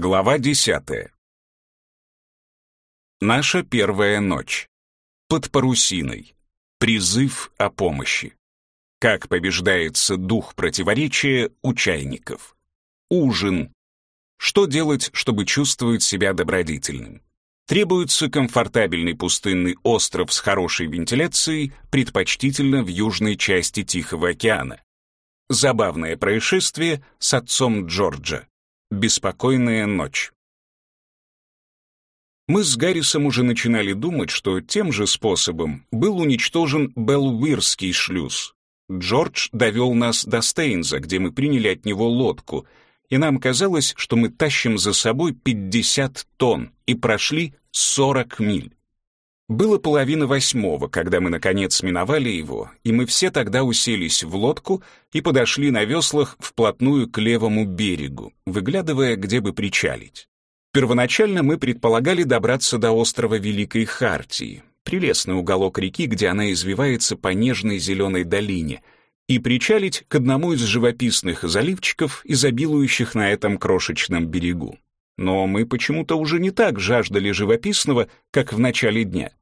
Глава десятая. Наша первая ночь. Под парусиной. Призыв о помощи. Как побеждается дух противоречия у чайников. Ужин. Что делать, чтобы чувствовать себя добродетельным? Требуется комфортабельный пустынный остров с хорошей вентиляцией, предпочтительно в южной части Тихого океана. Забавное происшествие с отцом Джорджа. Беспокойная ночь. Мы с Гаррисом уже начинали думать, что тем же способом был уничтожен Белвирский шлюз. Джордж довел нас до Стейнза, где мы приняли от него лодку, и нам казалось, что мы тащим за собой 50 тонн и прошли 40 миль. Было половина восьмого, когда мы, наконец, миновали его, и мы все тогда уселись в лодку и подошли на веслах вплотную к левому берегу, выглядывая, где бы причалить. Первоначально мы предполагали добраться до острова Великой Хартии, прелестный уголок реки, где она извивается по нежной зеленой долине, и причалить к одному из живописных заливчиков, изобилующих на этом крошечном берегу. Но мы почему-то уже не так жаждали живописного, как в начале дня.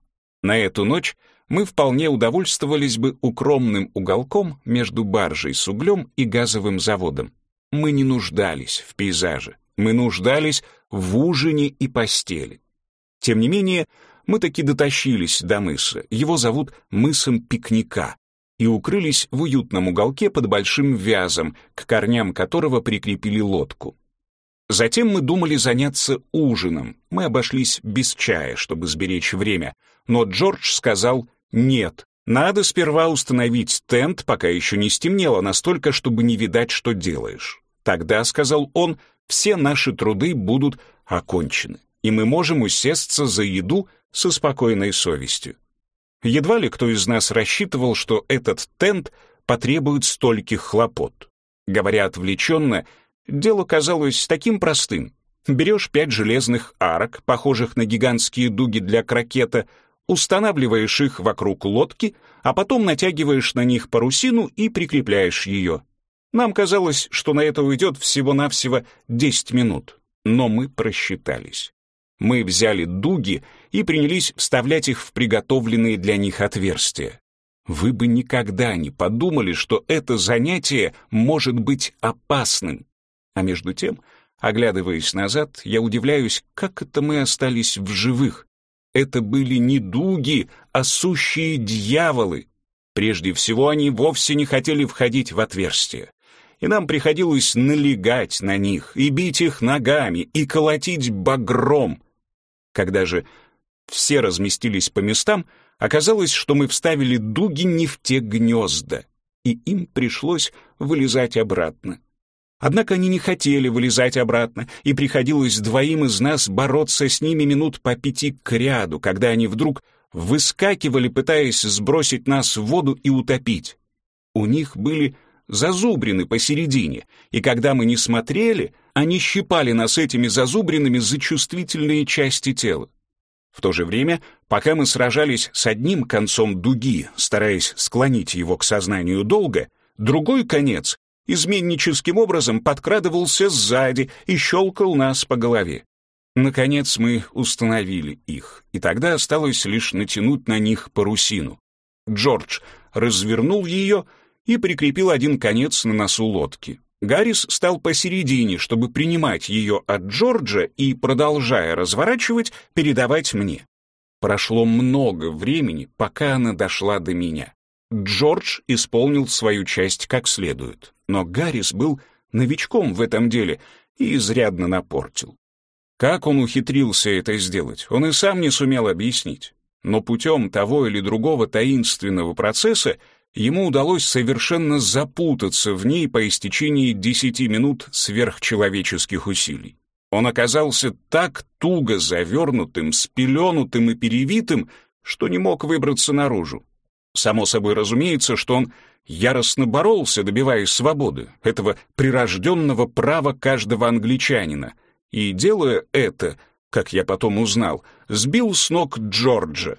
На эту ночь мы вполне удовольствовались бы укромным уголком между баржей с углем и газовым заводом. Мы не нуждались в пейзаже, мы нуждались в ужине и постели. Тем не менее, мы таки дотащились до мыса, его зовут мысом пикника, и укрылись в уютном уголке под большим вязом, к корням которого прикрепили лодку. Затем мы думали заняться ужином. Мы обошлись без чая, чтобы сберечь время. Но Джордж сказал «нет». Надо сперва установить тент, пока еще не стемнело настолько, чтобы не видать, что делаешь. Тогда, сказал он, все наши труды будут окончены, и мы можем усесться за еду со спокойной совестью. Едва ли кто из нас рассчитывал, что этот тент потребует стольких хлопот. Говоря отвлеченно, Дело казалось таким простым. Берешь пять железных арок, похожих на гигантские дуги для крокета, устанавливаешь их вокруг лодки, а потом натягиваешь на них парусину и прикрепляешь ее. Нам казалось, что на это уйдет всего-навсего 10 минут, но мы просчитались. Мы взяли дуги и принялись вставлять их в приготовленные для них отверстия. Вы бы никогда не подумали, что это занятие может быть опасным. А между тем, оглядываясь назад, я удивляюсь, как это мы остались в живых. Это были не дуги, а сущие дьяволы. Прежде всего, они вовсе не хотели входить в отверстие. И нам приходилось налегать на них, и бить их ногами, и колотить багром. Когда же все разместились по местам, оказалось, что мы вставили дуги не в те гнезда, и им пришлось вылезать обратно. Однако они не хотели вылезать обратно, и приходилось двоим из нас бороться с ними минут по пяти к ряду, когда они вдруг выскакивали, пытаясь сбросить нас в воду и утопить. У них были зазубрины посередине, и когда мы не смотрели, они щипали нас этими зазубринами за чувствительные части тела. В то же время, пока мы сражались с одним концом дуги, стараясь склонить его к сознанию долга, другой конец изменническим образом подкрадывался сзади и щелкал нас по голове. Наконец мы установили их, и тогда осталось лишь натянуть на них парусину. Джордж развернул ее и прикрепил один конец на носу лодки. Гаррис стал посередине, чтобы принимать ее от Джорджа и, продолжая разворачивать, передавать мне. Прошло много времени, пока она дошла до меня. Джордж исполнил свою часть как следует, но Гаррис был новичком в этом деле и изрядно напортил. Как он ухитрился это сделать, он и сам не сумел объяснить. Но путем того или другого таинственного процесса ему удалось совершенно запутаться в ней по истечении десяти минут сверхчеловеческих усилий. Он оказался так туго завернутым, спеленутым и перевитым, что не мог выбраться наружу. Само собой разумеется, что он яростно боролся, добиваясь свободы, этого прирожденного права каждого англичанина, и, делая это, как я потом узнал, сбил с ног Джорджа.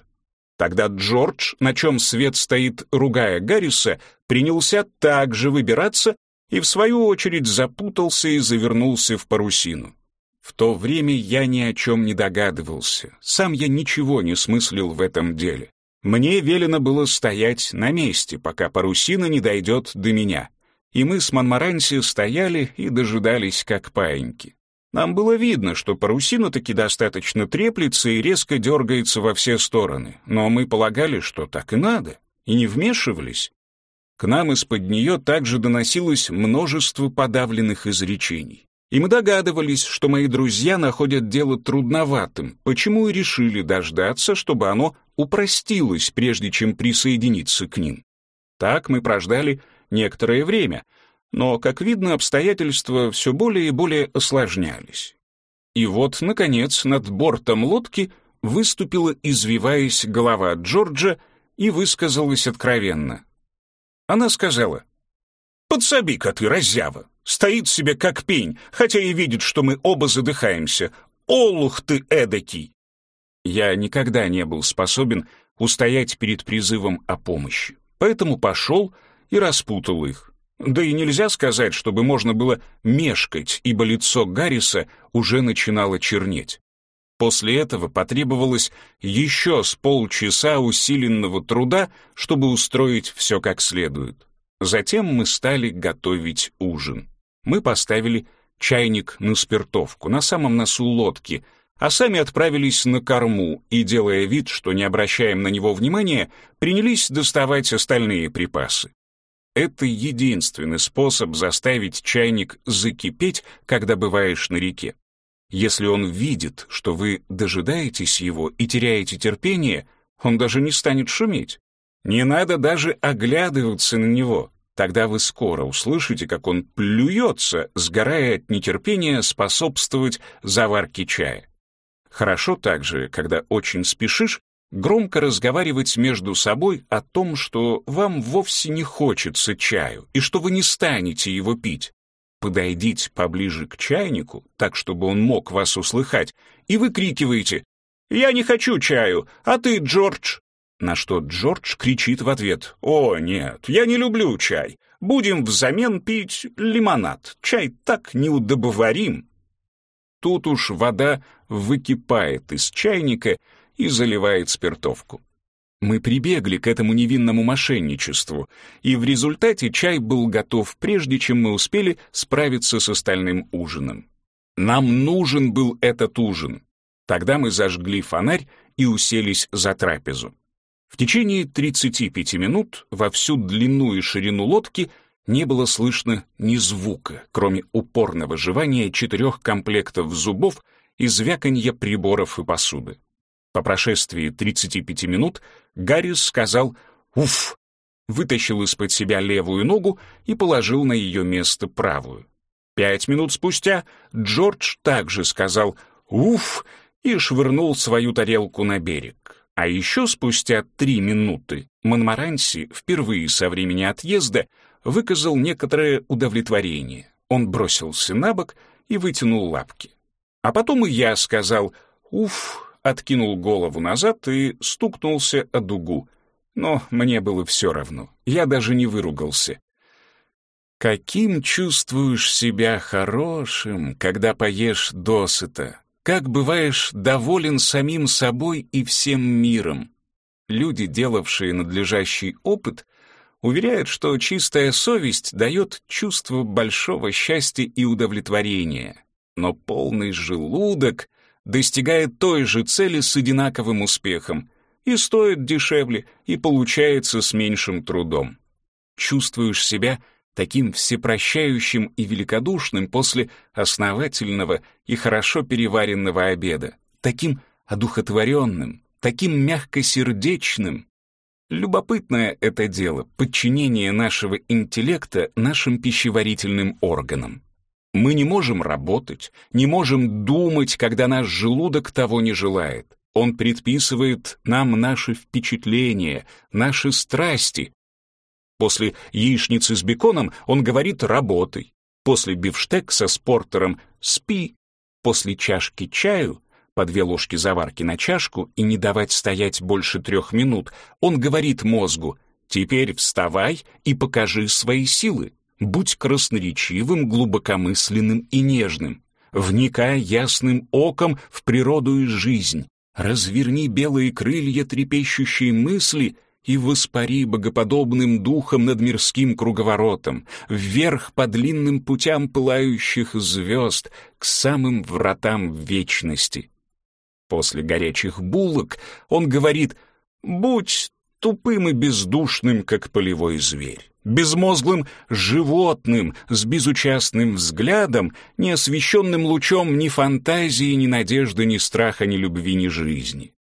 Тогда Джордж, на чем свет стоит, ругая Гарриса, принялся также выбираться и, в свою очередь, запутался и завернулся в парусину. В то время я ни о чем не догадывался, сам я ничего не смыслил в этом деле. Мне велено было стоять на месте, пока парусина не дойдет до меня. И мы с Монмаранси стояли и дожидались, как паиньки. Нам было видно, что парусина таки достаточно треплется и резко дергается во все стороны, но мы полагали, что так и надо, и не вмешивались. К нам из-под нее также доносилось множество подавленных изречений. И мы догадывались, что мои друзья находят дело трудноватым, почему и решили дождаться, чтобы оно упростилось, прежде чем присоединиться к ним. Так мы прождали некоторое время, но, как видно, обстоятельства все более и более осложнялись. И вот, наконец, над бортом лодки выступила, извиваясь, голова Джорджа и высказалась откровенно. Она сказала, «Подсоби-ка ты, разява, стоит себе как пень, хотя и видит, что мы оба задыхаемся. Олух ты эдакий!» Я никогда не был способен устоять перед призывом о помощи, поэтому пошел и распутал их. Да и нельзя сказать, чтобы можно было мешкать, ибо лицо Гарриса уже начинало чернеть. После этого потребовалось еще с полчаса усиленного труда, чтобы устроить все как следует. Затем мы стали готовить ужин. Мы поставили чайник на спиртовку на самом носу лодки, а сами отправились на корму и, делая вид, что не обращаем на него внимания, принялись доставать остальные припасы. Это единственный способ заставить чайник закипеть, когда бываешь на реке. Если он видит, что вы дожидаетесь его и теряете терпение, он даже не станет шуметь. Не надо даже оглядываться на него. Тогда вы скоро услышите, как он плюется, сгорая от нетерпения способствовать заварке чая. Хорошо также, когда очень спешишь, громко разговаривать между собой о том, что вам вовсе не хочется чаю и что вы не станете его пить. Подойдите поближе к чайнику, так, чтобы он мог вас услыхать, и выкрикиваете «Я не хочу чаю, а ты, Джордж!» На что Джордж кричит в ответ «О, нет, я не люблю чай. Будем взамен пить лимонад. Чай так неудобоварим». Тут уж вода выкипает из чайника и заливает спиртовку. Мы прибегли к этому невинному мошенничеству, и в результате чай был готов, прежде чем мы успели справиться с остальным ужином. Нам нужен был этот ужин. Тогда мы зажгли фонарь и уселись за трапезу. В течение 35 минут во всю длину и ширину лодки не было слышно ни звука, кроме упорного жевания четырех комплектов зубов и звяканья приборов и посуды. По прошествии 35 минут Гаррис сказал «Уф!», вытащил из-под себя левую ногу и положил на ее место правую. Пять минут спустя Джордж также сказал «Уф!» и швырнул свою тарелку на берег. А еще спустя три минуты Монмаранси впервые со времени отъезда выказал некоторое удовлетворение. Он бросился на бок и вытянул лапки. А потом и я сказал «Уф!» откинул голову назад и стукнулся о дугу. Но мне было все равно, я даже не выругался. Каким чувствуешь себя хорошим, когда поешь досыта? Как бываешь доволен самим собой и всем миром? Люди, делавшие надлежащий опыт, уверяют, что чистая совесть дает чувство большого счастья и удовлетворения. Но полный желудок достигает той же цели с одинаковым успехом и стоит дешевле, и получается с меньшим трудом. Чувствуешь себя таким всепрощающим и великодушным после основательного и хорошо переваренного обеда, таким одухотворенным, таким мягкосердечным. Любопытное это дело — подчинение нашего интеллекта нашим пищеварительным органам. Мы не можем работать, не можем думать, когда наш желудок того не желает. Он предписывает нам наши впечатления, наши страсти. После яичницы с беконом он говорит «работай». После бифштекса с портером «спи». После чашки чаю по две ложки заварки на чашку и не давать стоять больше трех минут, он говорит мозгу «теперь вставай и покажи свои силы». Будь красноречивым, глубокомысленным и нежным. вникай ясным оком в природу и жизнь, разверни белые крылья трепещущей мысли и воспари богоподобным духом над мирским круговоротом, вверх по длинным путям пылающих звезд, к самым вратам вечности. После горячих булок он говорит «Будь тупым и бездушным, как полевой зверь, безмозглым животным с безучастным взглядом, не освещенным лучом ни фантазии, ни надежды, ни страха, ни любви, ни жизни.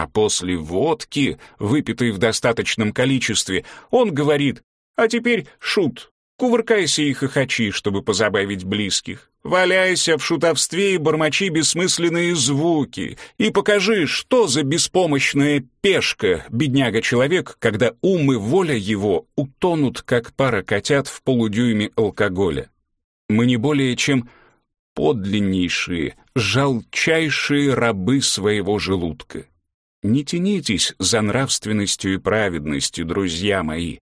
А после водки, выпитой в достаточном количестве, он говорит «А теперь, шут, кувыркайся и хохочи, чтобы позабавить близких. Валяйся в шутовстве и бормочи бессмысленные звуки, и покажи, что за беспомощная пешка, бедняга-человек, когда ум и воля его утонут, как пара котят в полудюйме алкоголя. Мы не более чем подлиннейшие, жалчайшие рабы своего желудка. Не тянитесь за нравственностью и праведностью, друзья мои.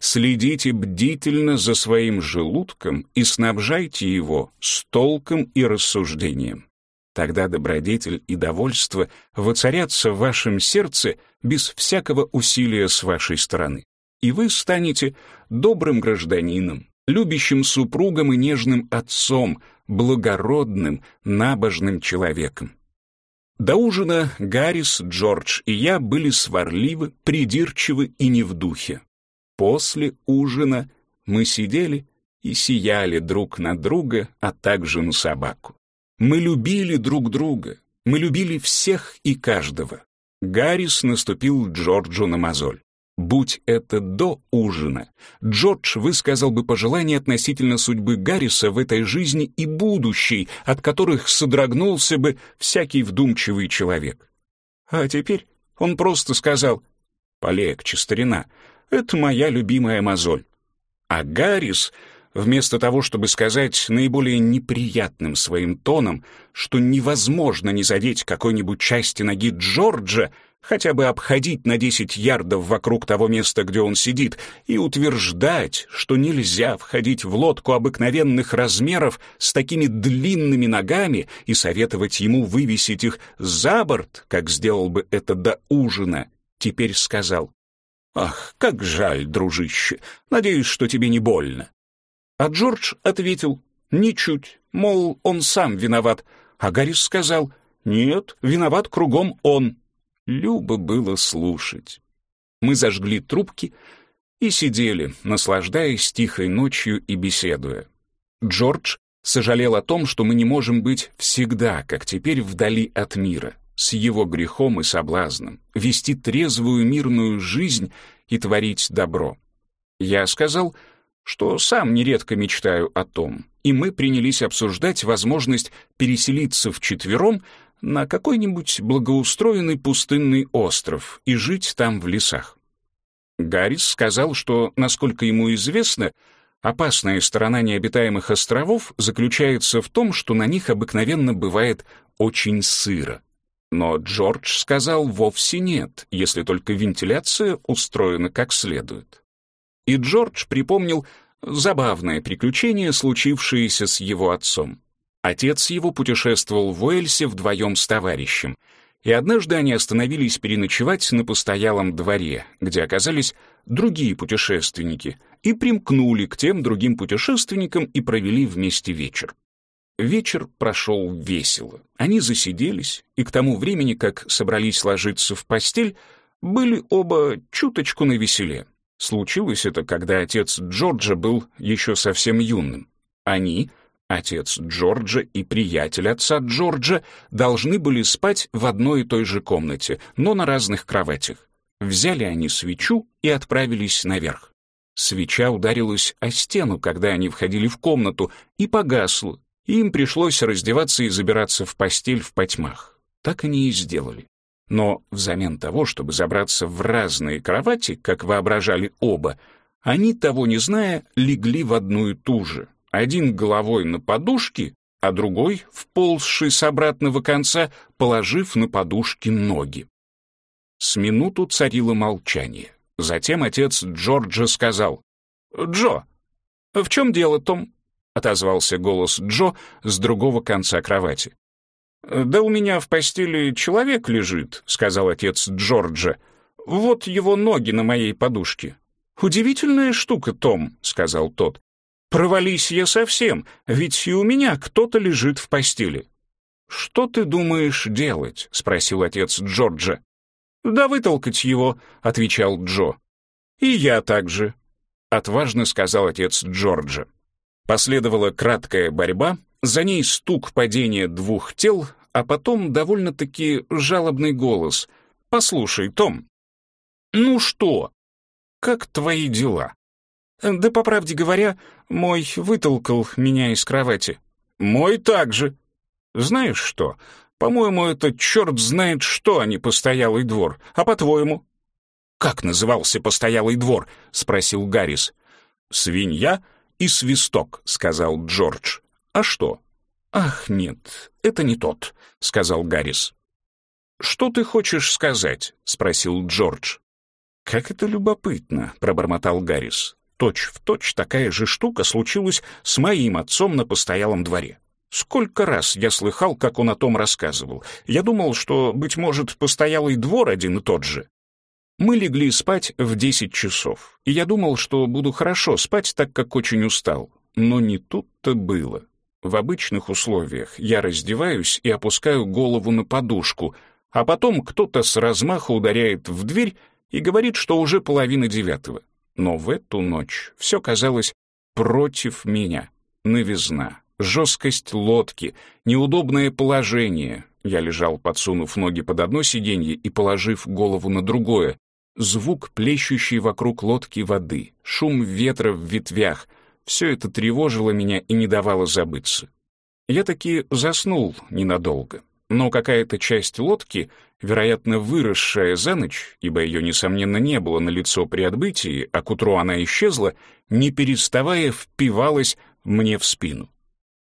Следите бдительно за своим желудком и снабжайте его с толком и рассуждением. Тогда добродетель и довольство воцарятся в вашем сердце без всякого усилия с вашей стороны. И вы станете добрым гражданином, любящим супругом и нежным отцом, благородным, набожным человеком. До ужина Гаррис, Джордж и я были сварливы, придирчивы и не в духе. После ужина мы сидели и сияли друг на друга, а также на собаку. Мы любили друг друга, мы любили всех и каждого. Гаррис наступил Джорджу на мозоль. Будь это до ужина, Джордж высказал бы пожелания относительно судьбы Гарриса в этой жизни и будущей, от которых содрогнулся бы всякий вдумчивый человек. А теперь он просто сказал «Полегче, старина, это моя любимая мозоль. А Гаррис, вместо того, чтобы сказать наиболее неприятным своим тоном, что невозможно не задеть какой-нибудь части ноги Джорджа, хотя бы обходить на 10 ярдов вокруг того места, где он сидит, и утверждать, что нельзя входить в лодку обыкновенных размеров с такими длинными ногами и советовать ему вывесить их за борт, как сделал бы это до ужина, теперь сказал, «Ах, как жаль, дружище, надеюсь, что тебе не больно». А Джордж ответил, «Ничуть, мол, он сам виноват». А Гаррис сказал, «Нет, виноват кругом он». Любо было слушать. Мы зажгли трубки и сидели, наслаждаясь тихой ночью и беседуя. Джордж сожалел о том, что мы не можем быть всегда, как теперь, вдали от мира с его грехом и соблазном, вести трезвую мирную жизнь и творить добро. Я сказал, что сам нередко мечтаю о том, и мы принялись обсуждать возможность переселиться вчетвером на какой-нибудь благоустроенный пустынный остров и жить там в лесах. Гаррис сказал, что, насколько ему известно, опасная сторона необитаемых островов заключается в том, что на них обыкновенно бывает очень сыро. Но Джордж сказал вовсе нет, если только вентиляция устроена как следует. И Джордж припомнил забавное приключение, случившееся с его отцом. Отец его путешествовал в Уэльсе вдвоем с товарищем, и однажды они остановились переночевать на постоялом дворе, где оказались другие путешественники, и примкнули к тем другим путешественникам и провели вместе вечер. Вечер прошел весело. Они засиделись, и к тому времени, как собрались ложиться в постель, были оба чуточку на веселе. Случилось это, когда отец Джорджа был еще совсем юным. Они, отец Джорджа и приятель отца Джорджа, должны были спать в одной и той же комнате, но на разных кроватях. Взяли они свечу и отправились наверх. Свеча ударилась о стену, когда они входили в комнату, и погасла, им пришлось раздеваться и забираться в постель в потьмах. Так они и сделали. Но взамен того, чтобы забраться в разные кровати, как воображали оба, они, того не зная, легли в одну и ту же. Один головой на подушке, а другой, вползший с обратного конца, положив на подушки ноги. С минуту царило молчание. Затем отец Джорджа сказал, «Джо, в чем дело, Том? — отозвался голос Джо с другого конца кровати. «Да у меня в постели человек лежит», — сказал отец Джорджа. «Вот его ноги на моей подушке». «Удивительная штука, Том», — сказал тот. «Провались я совсем, ведь и у меня кто-то лежит в постели». «Что ты думаешь делать?» — спросил отец Джорджа. «Да вытолкать его», — отвечал Джо. «И я также», — отважно сказал отец Джорджа. Последовала краткая борьба, за ней стук падения двух тел, а потом довольно-таки жалобный голос. «Послушай, Том». «Ну что? Как твои дела?» «Да, по правде говоря, мой вытолкал меня из кровати». «Мой также». «Знаешь что? По-моему, это черт знает что, а не постоялый двор. А по-твоему?» «Как назывался постоялый двор?» — спросил Гаррис. «Свинья и свисток», — сказал Джордж. «А что?» «Ах, нет, это не тот», — сказал Гаррис. «Что ты хочешь сказать?» — спросил Джордж. «Как это любопытно», — пробормотал Гаррис. «Точь в точь такая же штука случилась с моим отцом на постоялом дворе. Сколько раз я слыхал, как он о том рассказывал. Я думал, что, быть может, постоялый двор один и тот же. Мы легли спать в десять часов, и я думал, что буду хорошо спать, так как очень устал. Но не тут-то было. В обычных условиях я раздеваюсь и опускаю голову на подушку, а потом кто-то с размаха ударяет в дверь и говорит, что уже половина девятого. Но в эту ночь все казалось против меня. Новизна, жесткость лодки, неудобное положение. Я лежал, подсунув ноги под одно сиденье и положив голову на другое, Звук, плещущий вокруг лодки воды, шум ветра в ветвях — все это тревожило меня и не давало забыться. Я таки заснул ненадолго, но какая-то часть лодки, вероятно, выросшая за ночь, ибо ее, несомненно, не было на лицо при отбытии, а к утру она исчезла, не переставая впивалась мне в спину.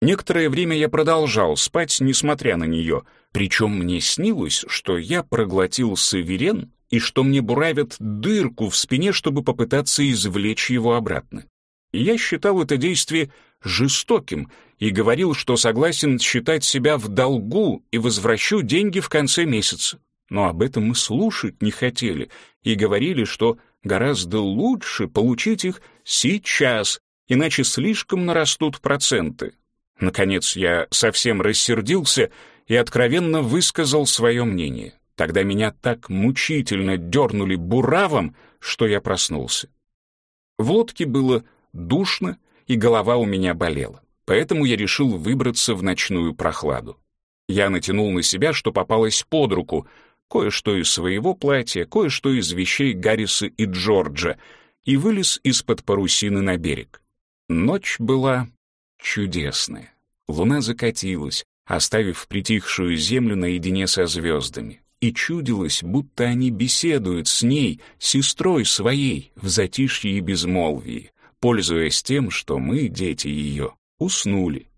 Некоторое время я продолжал спать, несмотря на нее, причем мне снилось, что я проглотил саверен и что мне буравят дырку в спине, чтобы попытаться извлечь его обратно. я считал это действие жестоким и говорил, что согласен считать себя в долгу и возвращу деньги в конце месяца. Но об этом мы слушать не хотели и говорили, что гораздо лучше получить их сейчас, иначе слишком нарастут проценты. Наконец я совсем рассердился и откровенно высказал свое мнение. Тогда меня так мучительно дернули буравом, что я проснулся. В лодке было душно, и голова у меня болела. Поэтому я решил выбраться в ночную прохладу. Я натянул на себя, что попалось под руку, кое-что из своего платья, кое-что из вещей Гарриса и Джорджа, и вылез из-под парусины на берег. Ночь была чудесная. Луна закатилась, оставив притихшую землю наедине со звездами и чудилось, будто они беседуют с ней, сестрой своей, в затишье и безмолвии, пользуясь тем, что мы, дети ее, уснули.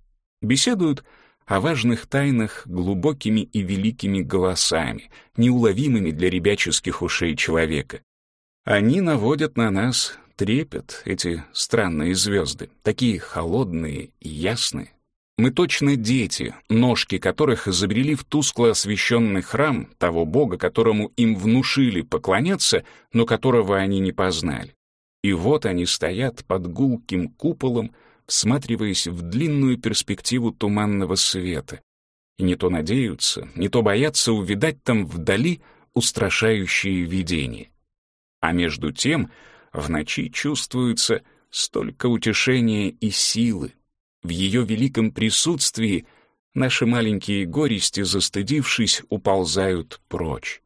Беседуют о важных тайнах глубокими и великими голосами, неуловимыми для ребяческих ушей человека. Они наводят на нас трепет, эти странные звезды, такие холодные и ясные. Мы точно дети, ножки которых изобрели в тускло освещенный храм того бога, которому им внушили поклоняться, но которого они не познали. И вот они стоят под гулким куполом, всматриваясь в длинную перспективу туманного света. И не то надеются, не то боятся увидать там вдали устрашающие видения. А между тем в ночи чувствуется столько утешения и силы, в ее великом присутствии наши маленькие горести, застыдившись, уползают прочь.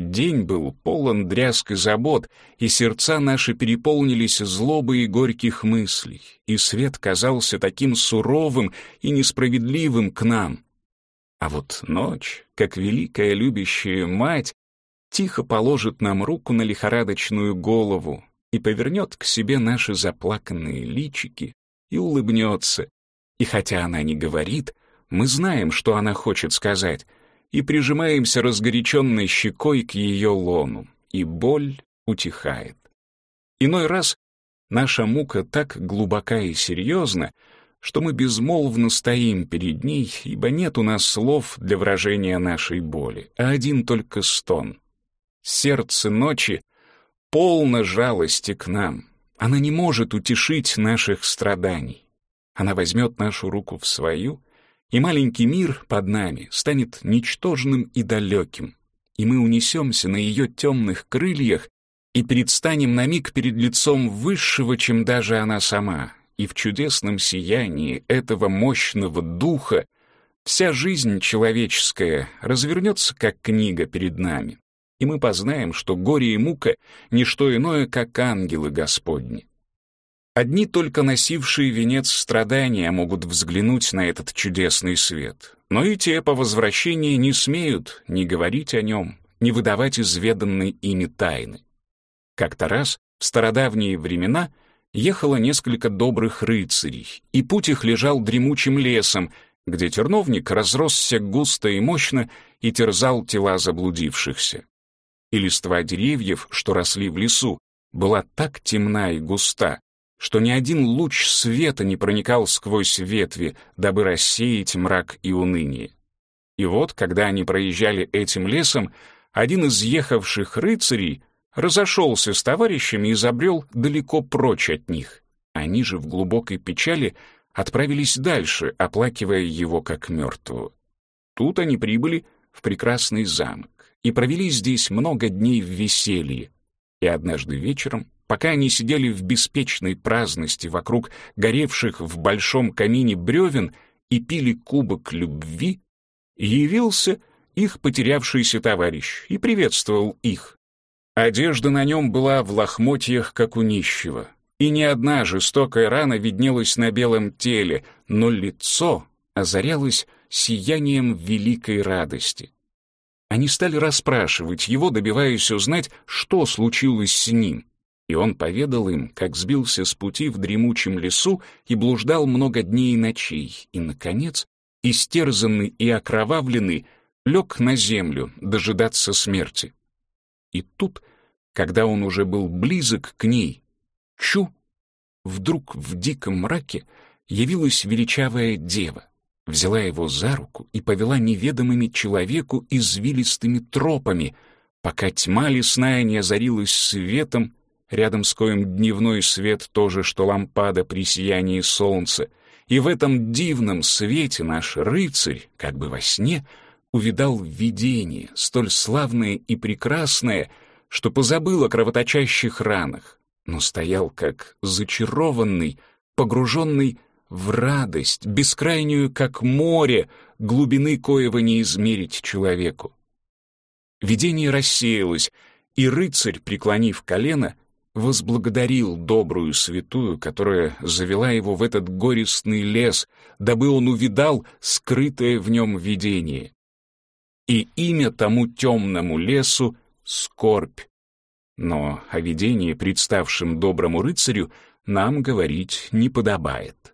День был полон дрязг и забот, и сердца наши переполнились злобой и горьких мыслей, и свет казался таким суровым и несправедливым к нам. А вот ночь, как великая любящая мать, тихо положит нам руку на лихорадочную голову и повернет к себе наши заплаканные личики и улыбнется, и хотя она не говорит, мы знаем, что она хочет сказать, и прижимаемся разгоряченной щекой к ее лону, и боль утихает. Иной раз наша мука так глубока и серьезна, что мы безмолвно стоим перед ней, ибо нет у нас слов для выражения нашей боли, а один только стон. Сердце ночи полно жалости к нам. Она не может утешить наших страданий. Она возьмет нашу руку в свою, и маленький мир под нами станет ничтожным и далеким, и мы унесемся на ее темных крыльях и предстанем на миг перед лицом высшего, чем даже она сама, и в чудесном сиянии этого мощного духа вся жизнь человеческая развернется как книга перед нами, и мы познаем, что горе и мука — не что иное, как ангелы Господни. Одни только носившие венец страдания могут взглянуть на этот чудесный свет, но и те по возвращении не смеют ни говорить о нем, ни выдавать изведанной ими тайны. Как-то раз, в стародавние времена, ехало несколько добрых рыцарей, и путь их лежал дремучим лесом, где терновник разросся густо и мощно и терзал тела заблудившихся. И листва деревьев, что росли в лесу, была так темна и густа, что ни один луч света не проникал сквозь ветви, дабы рассеять мрак и уныние. И вот, когда они проезжали этим лесом, один из ехавших рыцарей разошелся с товарищами и забрел далеко прочь от них. Они же в глубокой печали отправились дальше, оплакивая его как мертвого. Тут они прибыли в прекрасный замок и провели здесь много дней в веселье. И однажды вечером, пока они сидели в беспечной праздности вокруг горевших в большом камине бревен и пили кубок любви, явился их потерявшийся товарищ и приветствовал их. Одежда на нем была в лохмотьях, как у нищего, и ни одна жестокая рана виднелась на белом теле, но лицо озарялось сиянием великой радости. Они стали расспрашивать его, добиваясь узнать, что случилось с ним, и он поведал им, как сбился с пути в дремучем лесу и блуждал много дней и ночей, и, наконец, истерзанный и окровавленный, лег на землю дожидаться смерти. И тут, когда он уже был близок к ней, чу, вдруг в диком мраке явилась величавая дева, взяла его за руку и повела неведомыми человеку извилистыми тропами, пока тьма лесная не озарилась светом, рядом с коем дневной свет тоже, что лампада при сиянии солнца, и в этом дивном свете наш рыцарь, как бы во сне, — увидал видение, столь славное и прекрасное, что позабыл о кровоточащих ранах, но стоял как зачарованный, погруженный в радость, бескрайнюю, как море, глубины коего не измерить человеку. Видение рассеялось, и рыцарь, преклонив колено, возблагодарил добрую святую, которая завела его в этот горестный лес, дабы он увидал скрытое в нем видение и имя тому темному лесу — скорбь. Но о видении, представшем доброму рыцарю, нам говорить не подобает.